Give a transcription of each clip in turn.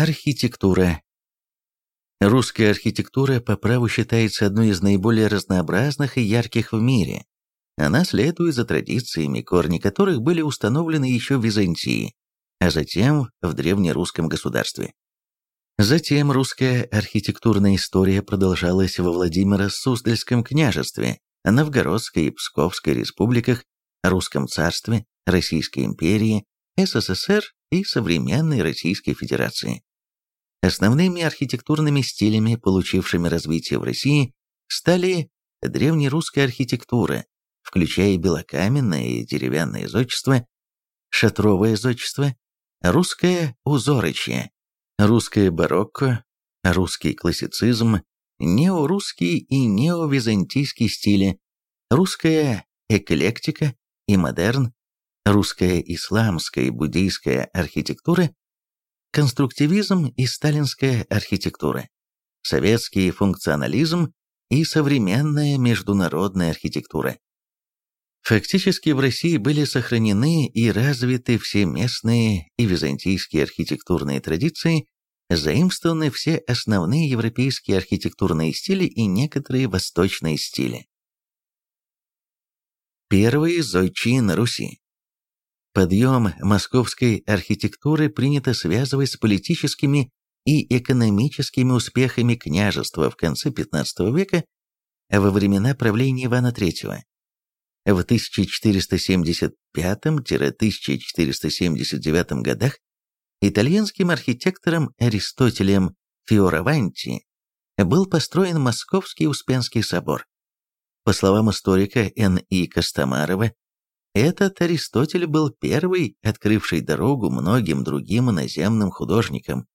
Архитектура. Русская архитектура по праву считается одной из наиболее разнообразных и ярких в мире. Она следует за традициями, корни которых были установлены еще в Византии, а затем в древнерусском государстве. Затем русская архитектурная история продолжалась во Владимиро-Суздальском княжестве, Новгородской и Псковской республиках, Русском царстве, Российской империи, СССР и современной Российской Федерации. Основными архитектурными стилями, получившими развитие в России, стали древнерусская архитектура, включая белокаменное и деревянное зодчество, шатровое зодчество, русское узорочье, русское барокко, русский классицизм, неорусский и неовизантийский стили, русская эклектика и модерн, русская исламская и буддийская архитектура, конструктивизм и сталинская архитектура, советский функционализм и современная международная архитектура. Фактически в России были сохранены и развиты все местные и византийские архитектурные традиции, заимствованы все основные европейские архитектурные стили и некоторые восточные стили. Первые зодчие на Руси. Подъем московской архитектуры принято связывать с политическими и экономическими успехами княжества в конце XV века во времена правления Ивана III. В 1475-1479 годах итальянским архитектором Аристотелем Фиораванти был построен Московский Успенский собор. По словам историка Н.И. Костомарова, этот Аристотель был первый, открывший дорогу многим другим иноземным художникам.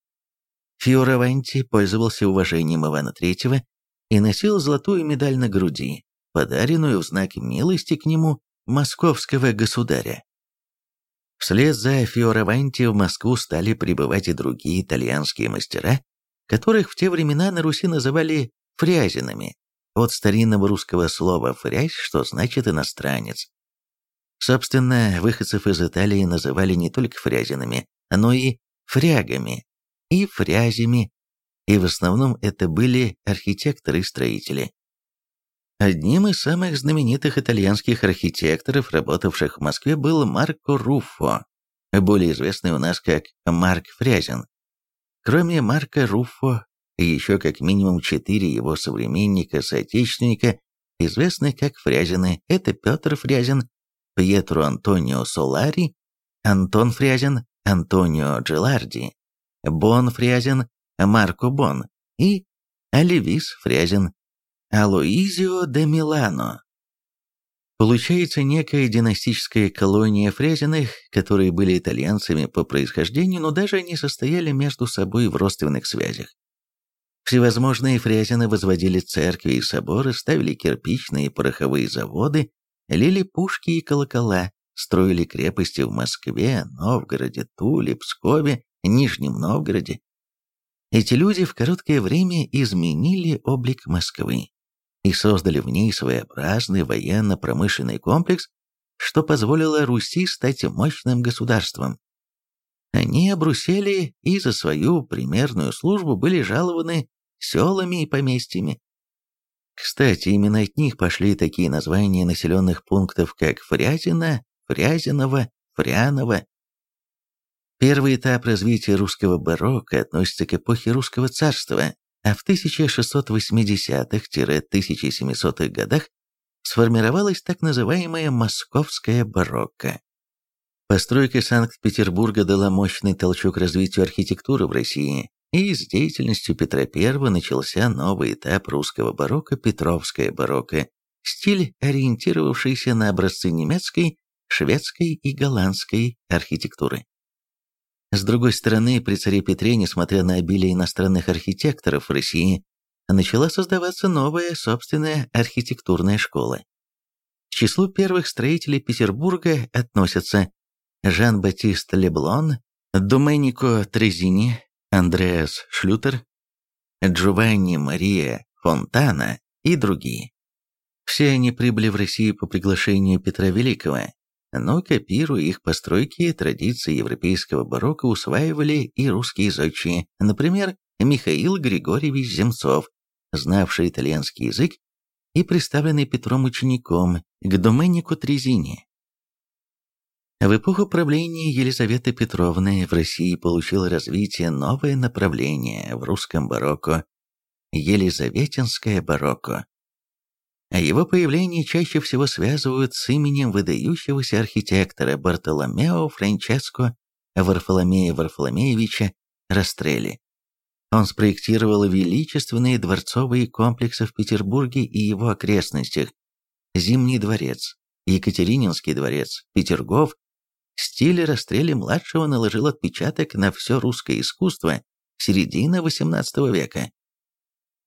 Фиораванти пользовался уважением Ивана III и носил золотую медаль на груди, подаренную в знак милости к нему московского государя. Вслед за Фиораванти в Москву стали прибывать и другие итальянские мастера, которых в те времена на Руси называли фрязинами, от старинного русского слова «фрязь», что значит «иностранец». Собственно, выходцев из Италии называли не только фрязинами, но и фрягами и фрязями, и в основном это были архитекторы и строители. Одним из самых знаменитых итальянских архитекторов, работавших в Москве, был Марко Руффо, более известный у нас как Марк Фрязин. Кроме Марка Руффо, еще как минимум четыре его современника-соотечественника, известных как Фрязины, это Петр Фрязин, Пьетро Антонио Солари, Антон Фрязин, Антонио Джиларди, Бон Фрязин, Марко Бон и Оливис Фрязин, Алоизио де Милано. Получается некая династическая колония Фрязиных, которые были итальянцами по происхождению, но даже не состояли между собой в родственных связях. Всевозможные Фрязины возводили церкви и соборы, ставили кирпичные и пороховые заводы, лили пушки и колокола, строили крепости в Москве, Новгороде, Туле, Пскове, Нижнем Новгороде. Эти люди в короткое время изменили облик Москвы и создали в ней своеобразный военно-промышленный комплекс, что позволило Руси стать мощным государством. Они обрусели и за свою примерную службу были жалованы селами и поместьями. Кстати, именно от них пошли такие названия населенных пунктов, как Фрязино, Фрязиново, Фряново. Первый этап развития русского барокко относится к эпохе русского царства, а в 1680-1700-х годах сформировалась так называемая московская барокко. Постройка Санкт-Петербурга дала мощный толчок развитию архитектуры в России, и с деятельностью Петра I начался новый этап русского барокко – Петровское барокко, стиль, ориентировавшийся на образцы немецкой, шведской и голландской архитектуры. С другой стороны, при царе Петре, несмотря на обилие иностранных архитекторов в России, начала создаваться новая собственная архитектурная школа. К числу первых строителей Петербурга относятся Жан-Батист Леблон, Доменико Трезини, Андреас Шлютер, Джованни Мария Фонтана и другие. Все они прибыли в Россию по приглашению Петра Великого, но копируя их постройки, традиции европейского барокко усваивали и русские зодчие, например, Михаил Григорьевич Земцов, знавший итальянский язык и представленный Петром учеником к Доменику Трезине. В эпоху правления Елизаветы Петровны в России получило развитие новое направление в русском барокко – Елизаветинское барокко. А его появление чаще всего связывают с именем выдающегося архитектора Бартоломео Франческо Варфоломея Варфоломеевича Растрелли. Он спроектировал величественные дворцовые комплексы в Петербурге и его окрестностях, Зимний дворец, Екатерининский дворец, Петергоф. Стиль Растрелли-младшего наложил отпечаток на все русское искусство середины XVIII века.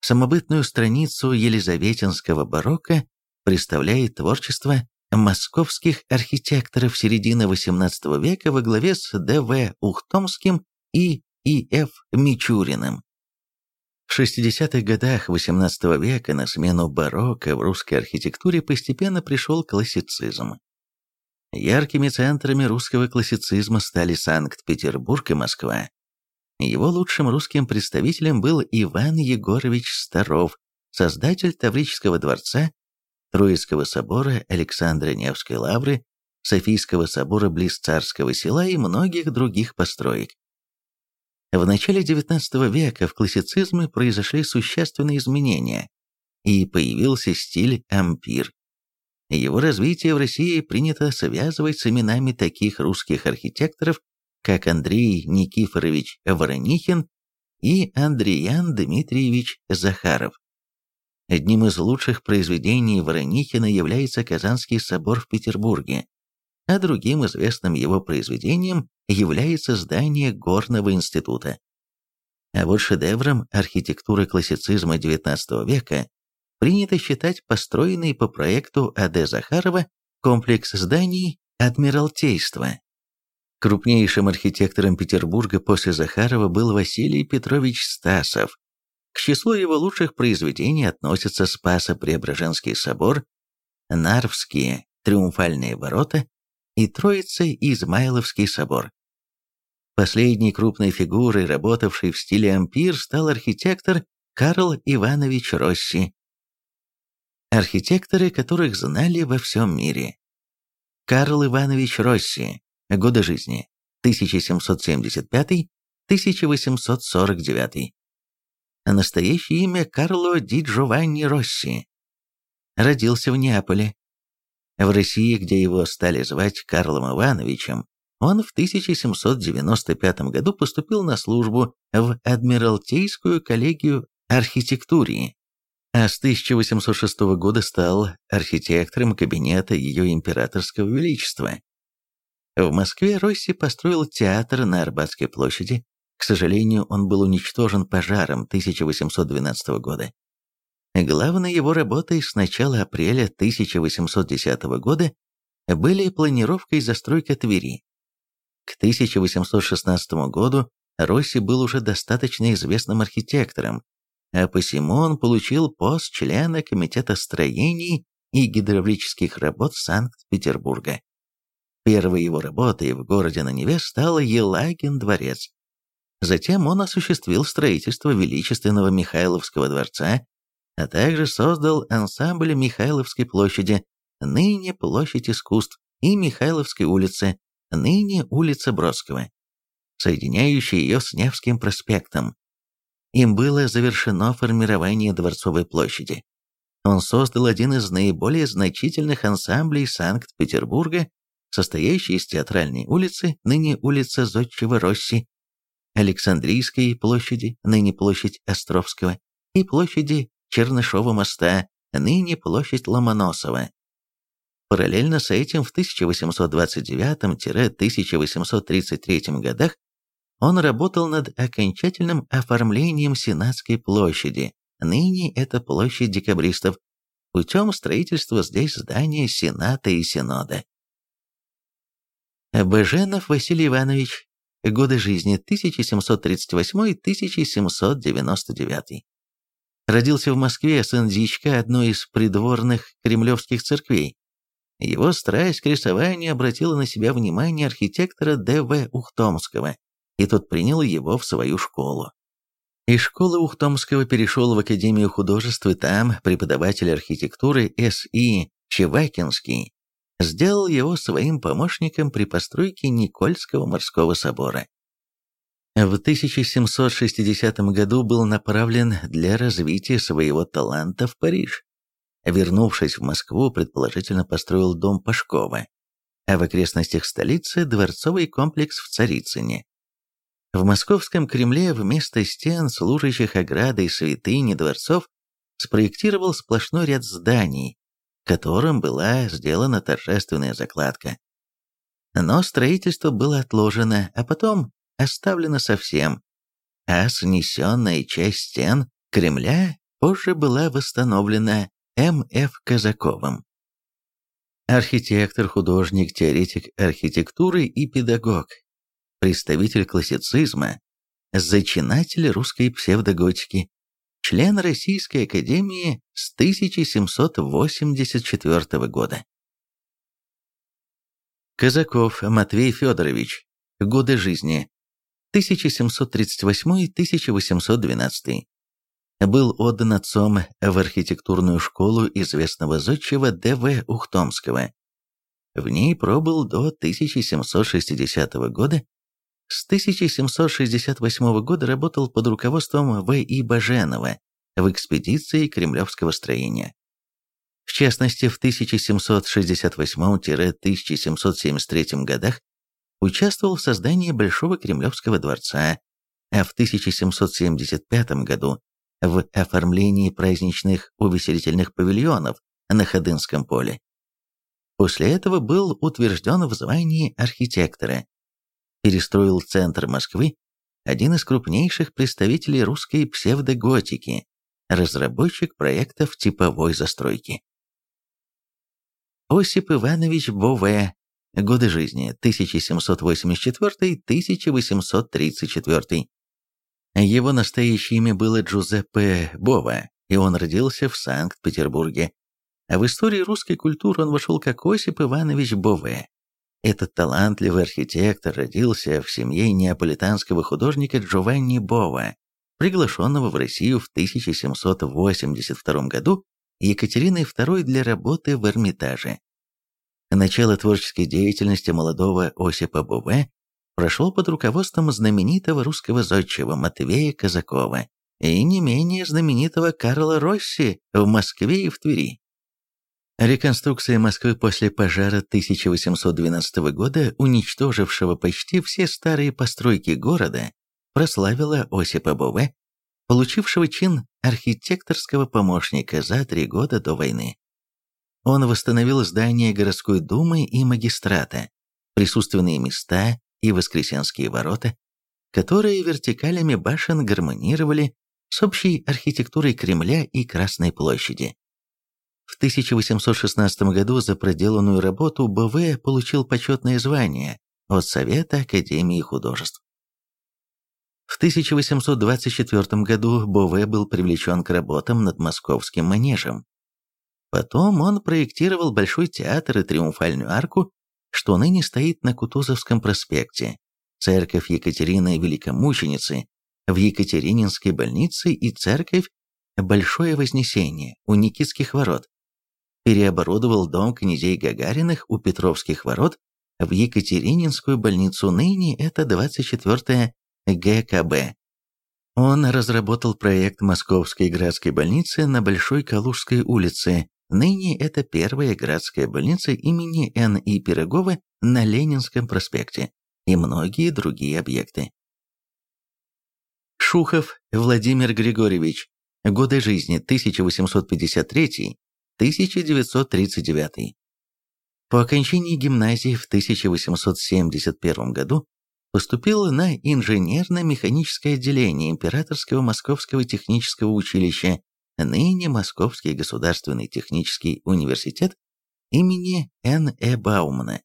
Самобытную страницу елизаветинского барокко представляет творчество московских архитекторов середины XVIII века во главе с Д.В. Ухтомским и и Ф. Мичуриным. В 60-х годах XVIII века на смену барокко в русской архитектуре постепенно пришел классицизм. Яркими центрами русского классицизма стали Санкт-Петербург и Москва. Его лучшим русским представителем был Иван Егорович Старов, создатель Таврического дворца, Троицкого собора Александра Невской лавры, Софийского собора близ Царского села и многих других построек. В начале XIX века в классицизме произошли существенные изменения, и появился стиль ампир. Его развитие в России принято связывать с именами таких русских архитекторов, как Андрей Никифорович Воронихин и Андреян Дмитриевич Захаров. Одним из лучших произведений Воронихина является Казанский собор в Петербурге, а другим известным его произведением является здание Горного института. А вот шедевром архитектуры классицизма XIX века принято считать построенный по проекту А.Д. Захарова комплекс зданий Адмиралтейства. Крупнейшим архитектором Петербурга после Захарова был Василий Петрович Стасов. К числу его лучших произведений относятся Спасо-Преображенский собор, Нарвские триумфальные ворота и Троице-Измайловский собор. Последней крупной фигурой, работавшей в стиле ампир, стал архитектор Карл Иванович Росси. Архитекторы, которых знали во всем мире. Карл Иванович Росси. Годы жизни. 1775-1849. Настоящее имя Карло Ди Джованни Росси. Родился в Неаполе. В России, где его стали звать Карлом Ивановичем, он в 1795 году поступил на службу в Адмиралтейскую коллегию архитектурии, а с 1806 года стал архитектором кабинета ее императорского величества. В Москве Росси построил театр на Арбатской площади. К сожалению, он был уничтожен пожаром 1812 года. Главной его работой с начала апреля 1810 года были планировка и застройка Твери, к 1816 году Росси был уже достаточно известным архитектором, а посему он получил пост члена Комитета строений и гидравлических работ Санкт-Петербурга. Первой его работой в городе на Неве стал Елагин дворец. Затем он осуществил строительство величественного Михайловского дворца, а также создал ансамбль Михайловской площади, ныне площадь искусств, и Михайловской улицы, ныне улица Бродского, соединяющая ее с Невским проспектом. Им было завершено формирование Дворцовой площади. Он создал один из наиболее значительных ансамблей Санкт-Петербурга, состоящий из театральной улицы, ныне улица Зодчего Росси, Александрийской площади, ныне площадь Островского, и площади Чернышова моста, ныне площадь Ломоносова. Параллельно с этим в 1829-1833 годах он работал над окончательным оформлением Сенатской площади, ныне это площадь декабристов, путем строительства здесь здания Сената и Синода. Баженов Василий Иванович. Годы жизни 1738-1799. Родился в Москве, сын дьячка одной из придворных кремлевских церквей. его страсть к рисованию обратила на себя внимание архитектора Д.В. Ухтомского, и тот принял его в свою школу. Из школы Ухтомского перешел в Академию художеств, и там преподаватель архитектуры С.И. Чевакинский сделал его своим помощником при постройке Никольского морского собора. В 1760 году был направлен для развития своего таланта в Париж. Вернувшись в Москву, предположительно построил дом Пашкова, а в окрестностях столицы – дворцовый комплекс в Царицыне. В московском Кремле вместо стен, служащих оградой святыни дворцов, спроектировал сплошной ряд зданий, которым была сделана торжественная закладка. Но строительство было отложено, а потом оставлено совсем, а снесенная часть стен Кремля позже была восстановлена М.Ф. Казаковым. Архитектор, художник, теоретик архитектуры и педагог, представитель классицизма, зачинатель русской псевдоготики, член Российской Академии с 1784 года. Казаков Матвей Федорович. Годы жизни. 1738-1812 был отдан отцом в архитектурную школу известного зодчего Д.В. Ухтомского. В ней пробыл до 1760 года. С 1768 года работал под руководством В.И. Баженова в экспедиции кремлевского строения. В частности, в 1768-1773 годах участвовал в создании Большого Кремлевского дворца, а в 1775 году в оформлении праздничных увеселительных павильонов на Ходынском поле. После этого был утвержден в звании архитектора. Перестроил центр Москвы, один из крупнейших представителей русской псевдоготики, разработчик проектов типовой застройки. Осип Иванович Бове. Годы жизни 1784-1834. Его настоящее имя было Джузеппе Бова, и он родился в Санкт-Петербурге. А в истории русской культуры он вошел как Осип Иванович Бове. Этот талантливый архитектор родился в семье неаполитанского художника Джованни Бова, приглашенного в Россию в 1782 году Екатериной II для работы в Эрмитаже. Начало творческой деятельности молодого Осипа Буве прошел под руководством знаменитого русского зодчего Матвея Казакова и не менее знаменитого Карла Росси в Москве и в Твери. Реконструкция Москвы после пожара 1812 года, уничтожившего почти все старые постройки города, прославила Осипа Бове, получившего чин архитекторского помощника за три года до войны. Он восстановил здания городской думы и магистрата, присутственные места и Воскресенские ворота, которые вертикалями башен гармонировали с общей архитектурой Кремля и Красной площади. В 1816 году за проделанную работу БВ получил почетное звание от Совета Академии художеств. В 1824 году Бове был привлечен к работам над московским манежем. Потом он проектировал Большой театр и Триумфальную арку, что ныне стоит на Кутузовском проспекте, церковь Екатерины Великомученицы в Екатерининской больнице и церковь Большое Вознесение у Никитских ворот. Переоборудовал дом князей Гагариных у Петровских ворот в Екатерининскую больницу, ныне это 24 ГКБ. Он разработал проект Московской городской больницы на Большой Калужской улице, ныне это первая городская больница имени Н.И. Пирогова на Ленинском проспекте, и многие другие объекты. Шухов Владимир Григорьевич. Годы жизни 1853-1939. По окончании гимназии в 1871 году поступил на инженерно-механическое отделение Императорского Московского технического училища, ныне Московский государственный технический университет имени Н. Э. Баумана.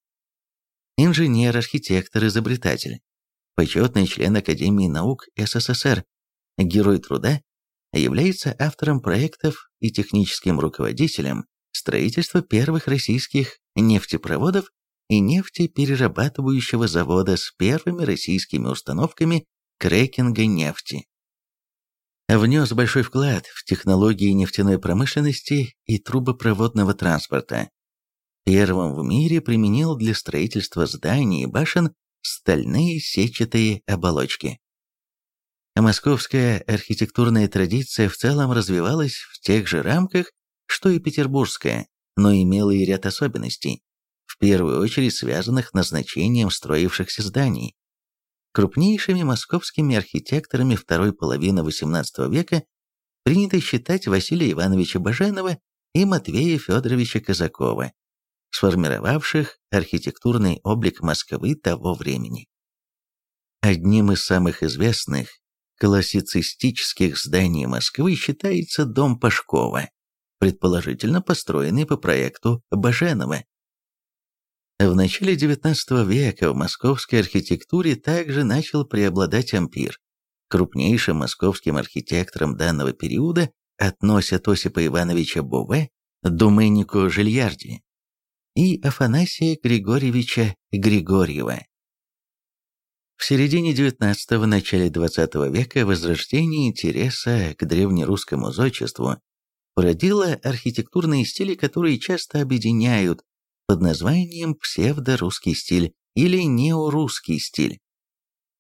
Инженер, архитектор, изобретатель. Почетный член Академии наук СССР. Герой труда. Является автором проектов и техническим руководителем строительства первых российских нефтепроводов и нефтеперерабатывающего завода с первыми российскими установками крекинга нефти. Внес большой вклад в технологии нефтяной промышленности и трубопроводного транспорта. Первым в мире применил для строительства зданий и башен стальные сетчатые оболочки. Московская архитектурная традиция в целом развивалась в тех же рамках, что и петербургская, но имела и ряд особенностей, в первую очередь связанных назначением строившихся зданий. Крупнейшими московскими архитекторами второй половины XVIII века принято считать Василия Ивановича Баженова и Матвея Федоровича Казакова, сформировавших архитектурный облик Москвы того времени. Одним из самых известных классицистических зданий Москвы считается дом Пашкова, предположительно построенный по проекту Баженова. В начале XIX века в московской архитектуре также начал преобладать ампир. Крупнейшим московским архитектором данного периода относят Осипа Ивановича Бове, Думенико Жильярди и Афанасия Григорьевича Григорьева. В середине XIX – начале XX века возрождение интереса к древнерусскому зодчеству породило архитектурные стили, которые часто объединяют под названием псевдорусский стиль или неорусский стиль.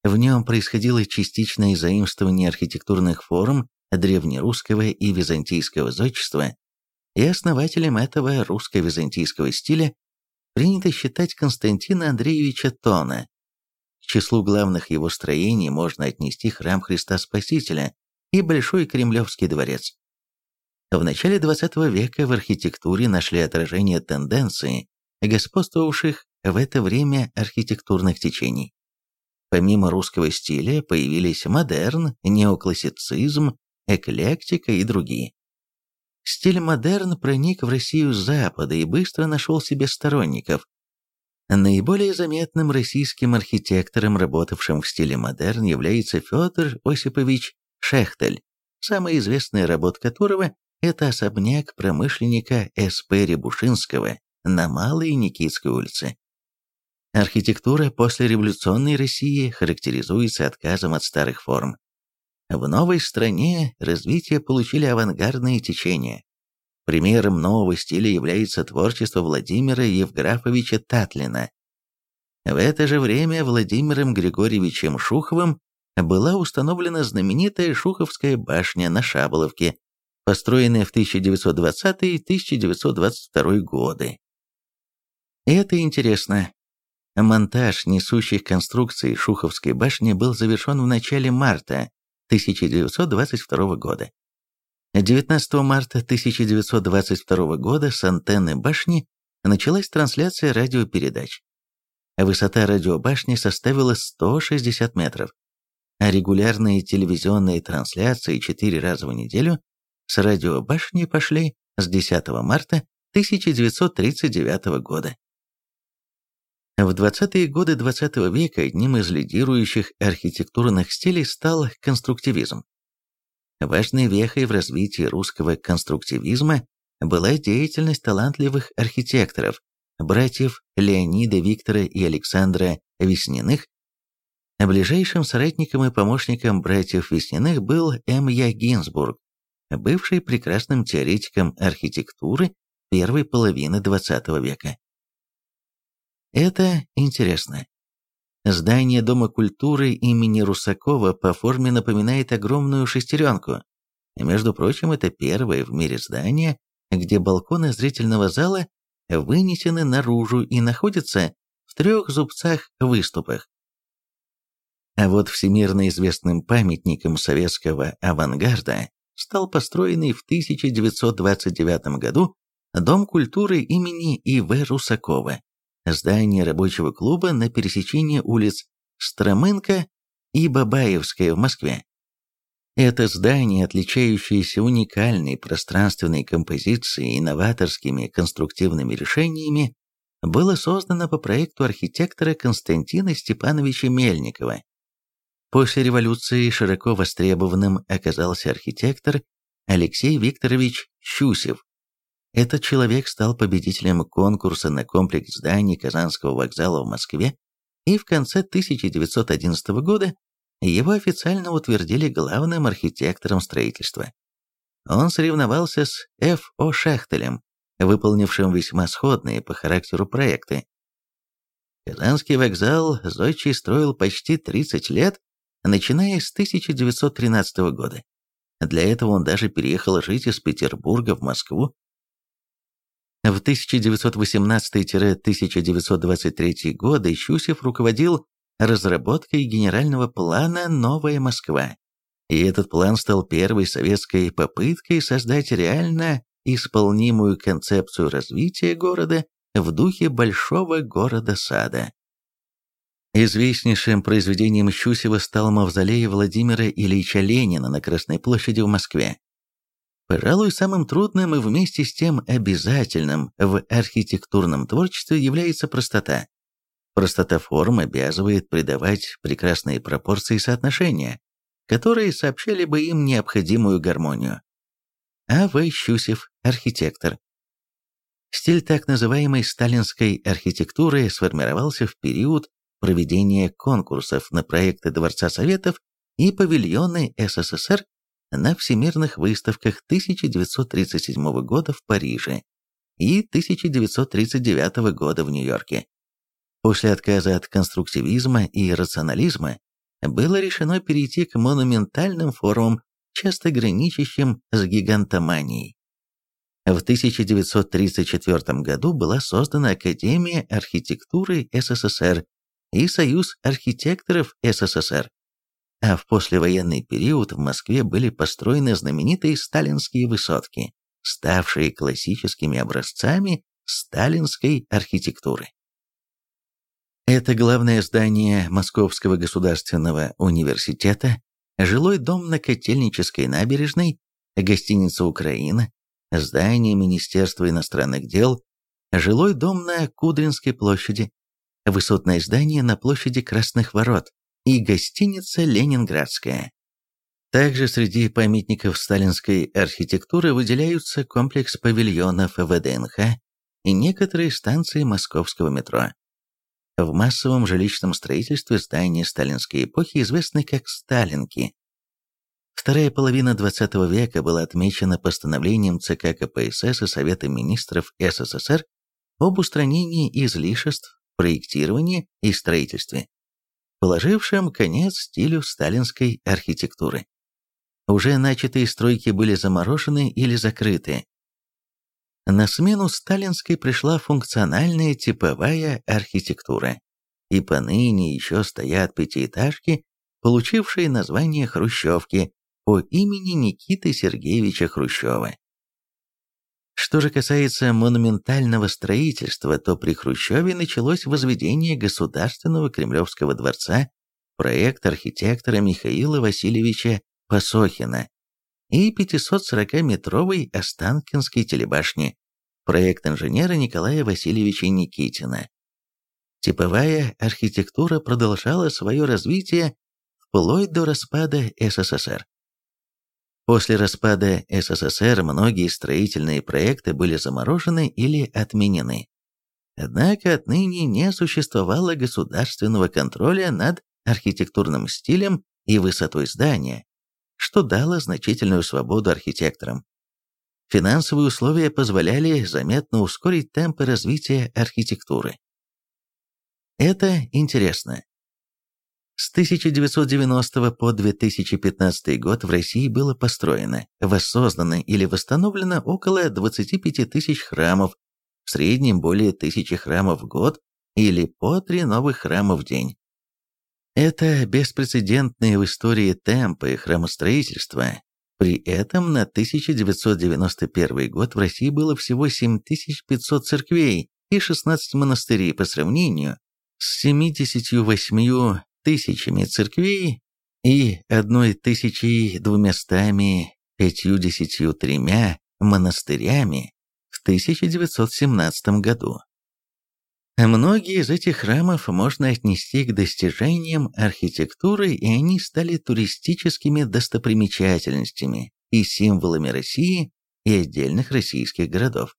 В нем происходило частичное заимствование архитектурных форм древнерусского и византийского зодчества, и основателем этого русско-византийского стиля принято считать Константина Андреевича Тона, числу главных его строений можно отнести храм Христа Спасителя и Большой Кремлевский дворец. В начале XX века в архитектуре нашли отражение тенденции, господствовавших в это время архитектурных течений. Помимо русского стиля появились модерн, неоклассицизм, эклектика и другие. Стиль модерн проник в Россию с Запада и быстро нашел себе сторонников, Наиболее заметным российским архитектором, работавшим в стиле модерн, является Федор Осипович Шехтель, самая известная работа которого – это особняк промышленника С.П. Рябушинского на Малой Никитской улице. Архитектура послереволюционной России характеризуется отказом от старых форм. В новой стране развитие получили авангардные течения, Примером нового стиля является творчество Владимира Евграфовича Татлина. В это же время Владимиром Григорьевичем Шуховым была установлена знаменитая Шуховская башня на Шаболовке, построенная в 1920-1922 годы. Это интересно. Монтаж несущих конструкций Шуховской башни был завершен в начале марта 1922 года. 19 марта 1922 года с антенны башни началась трансляция радиопередач. Высота радиобашни составила 160 метров, а регулярные телевизионные трансляции 4 раза в неделю с радиобашни пошли с 10 марта 1939 года. В 20-е годы XX века одним из лидирующих архитектурных стилей стал конструктивизм. Важной вехой в развитии русского конструктивизма была деятельность талантливых архитекторов, братьев Леонида, Виктора и Александра Весниных. Ближайшим соратником и помощником братьев Весниных был М. Я. Гинзбург, бывший прекрасным теоретиком архитектуры первой половины XX века. Это интересно. Здание Дома культуры имени Русакова по форме напоминает огромную шестеренку. Между прочим, это первое в мире здание, где балконы зрительного зала вынесены наружу и находятся в трех зубцах-выступах. А вот всемирно известным памятником советского авангарда стал построенный в 1929 году Дом культуры имени И.В. Русакова здание рабочего клуба на пересечении улиц Стромынка и Бабаевская в Москве. Это здание, отличающееся уникальной пространственной композицией и новаторскими конструктивными решениями, было создано по проекту архитектора Константина Степановича Мельникова. После революции широко востребованным оказался архитектор Алексей Викторович Щусев, Этот человек стал победителем конкурса на комплекс зданий Казанского вокзала в Москве, и в конце 1911 года его официально утвердили главным архитектором строительства. Он соревновался с Ф.О. Шахтелем, выполнившим весьма сходные по характеру проекты. Казанский вокзал Зодчий строил почти 30 лет, начиная с 1913 года. Для этого он даже переехал жить из Петербурга в Москву. В 1918-1923 годы Щусев руководил разработкой генерального плана «Новая Москва». И этот план стал первой советской попыткой создать реально исполнимую концепцию развития города в духе большого города-сада. Известнейшим произведением Щусева стал мавзолей Владимира Ильича Ленина на Красной площади в Москве. Пожалуй, самым трудным и вместе с тем обязательным в архитектурном творчестве является простота. Простота форм обязывает придавать прекрасные пропорции и соотношения, которые сообщали бы им необходимую гармонию. А. В. Щусев, архитектор. Стиль так называемой сталинской архитектуры сформировался в период проведения конкурсов на проекты Дворца Советов и павильоны СССР на всемирных выставках 1937 года в Париже и 1939 года в Нью-Йорке. После отказа от конструктивизма и рационализма было решено перейти к монументальным формам, часто граничащим с гигантоманией. В 1934 году была создана Академия архитектуры СССР и Союз архитекторов СССР. А в послевоенный период в Москве были построены знаменитые сталинские высотки, ставшие классическими образцами сталинской архитектуры. Это главное здание Московского государственного университета, жилой дом на Котельнической набережной, гостиница «Украина», здание Министерства иностранных дел, жилой дом на Кудринской площади, высотное здание на площади Красных Ворот и гостиница «Ленинградская». Также среди памятников сталинской архитектуры выделяются комплекс павильонов ВДНХ и некоторые станции московского метро. В массовом жилищном строительстве здания сталинской эпохи известны как «сталинки». Вторая половина XX века была отмечена постановлением ЦК КПСС и Совета министров СССР об устранении излишеств в проектировании и строительстве, положившим конец стилю сталинской архитектуры. Уже начатые стройки были заморожены или закрыты, на смену сталинской пришла функциональная типовая архитектура, и поныне еще стоят пятиэтажки, получившие название «Хрущевки» по имени Никиты Сергеевича Хрущева. Что же касается монументального строительства, то при Хрущеве началось возведение Государственного Кремлевского дворца, проект архитектора Михаила Васильевича Посохина и 540-метровой Останкинской телебашни, проект инженера Николая Васильевича Никитина. Типовая архитектура продолжала свое развитие вплоть до распада СССР. После распада СССР многие строительные проекты были заморожены или отменены. Однако отныне не существовало государственного контроля над архитектурным стилем и высотой здания, что дало значительную свободу архитекторам. Финансовые условия позволяли заметно ускорить темпы развития архитектуры. Это интересно. С 1990 по 2015 год в России было построено, воссоздано или восстановлено около 25 тысяч храмов, в среднем более тысячи храмов в год или по три новых храма в день. Это беспрецедентные в истории темпы храмостроительства. При этом на 1991 год в России было всего 7500 церквей и 16 монастырей по сравнению с 78 тысячами церквей и 1253 монастырями в 1917 году. Многие из этих храмов можно отнести к достижениям архитектуры, и они стали туристическими достопримечательностями и символами России и отдельных российских городов.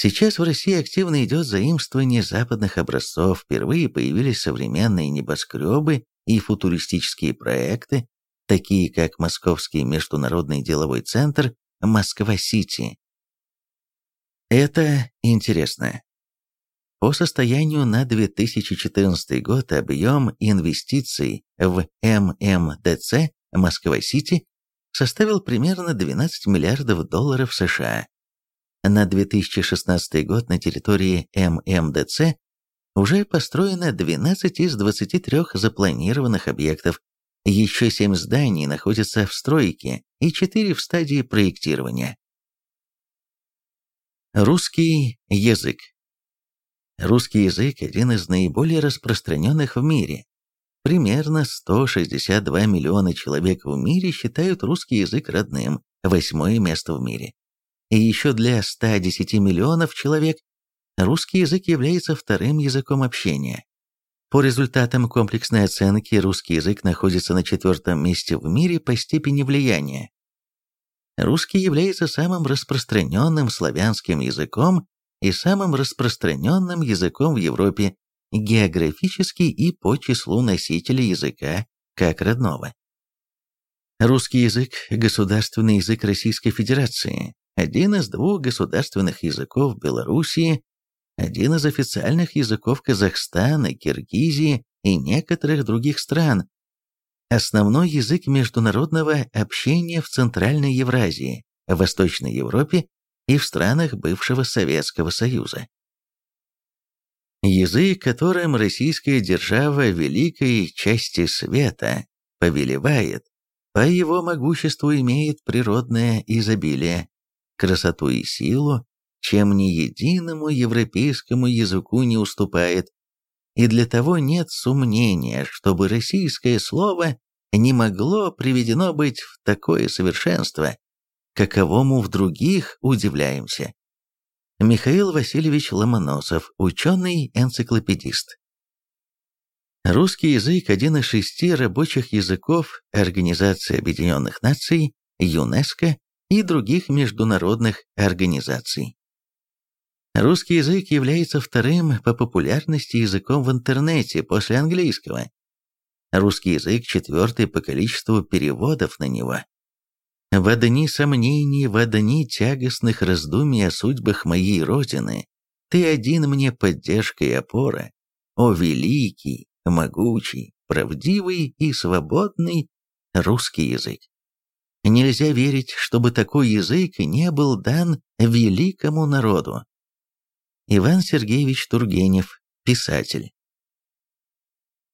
Сейчас в России активно идет заимствование западных образцов, впервые появились современные небоскребы и футуристические проекты, такие как Московский международный деловой центр Москва-Сити. Это интересно. По состоянию на 2014 год объем инвестиций в ММДЦ Москва-Сити составил примерно 12 миллиардов долларов США. На 2016 год на территории ММДЦ уже построено 12 из 23 запланированных объектов, еще 7 зданий находятся в стройке и 4 в стадии проектирования. Русский язык Русский язык – один из наиболее распространенных в мире. Примерно 162 миллиона человек в мире считают русский язык родным, восьмое место в мире. И еще для 110 миллионов человек русский язык является вторым языком общения. По результатам комплексной оценки русский язык находится на четвертом месте в мире по степени влияния. Русский является самым распространенным славянским языком и самым распространенным языком в Европе географически и по числу носителей языка как родного. Русский язык – государственный язык Российской Федерации, один из двух государственных языков Белоруссии, один из официальных языков Казахстана, Киргизии и некоторых других стран, основной язык международного общения в Центральной Евразии, Восточной Европе и в странах бывшего Советского Союза. Язык, которым российская держава великой части света повелевает, по его могуществу имеет природное изобилие, красоту и силу, чем ни единому европейскому языку не уступает, и для того нет сомнения, чтобы российское слово не могло приведено быть в такое совершенство, каковому в других удивляемся. Михаил Васильевич Ломоносов, ученый-энциклопедист. Русский язык – один из шести рабочих языков Организации Объединенных Наций, ЮНЕСКО и других международных организаций. Русский язык является вторым по популярности языком в интернете после английского. Русский язык четвертый по количеству переводов на него. В дни сомнений, в дни тягостных раздумий о судьбах моей Родины, ты один мне поддержка и опора, о великий, могучий, правдивый и свободный русский язык. Нельзя верить, чтобы такой язык не был дан великому народу. Иван Сергеевич Тургенев, писатель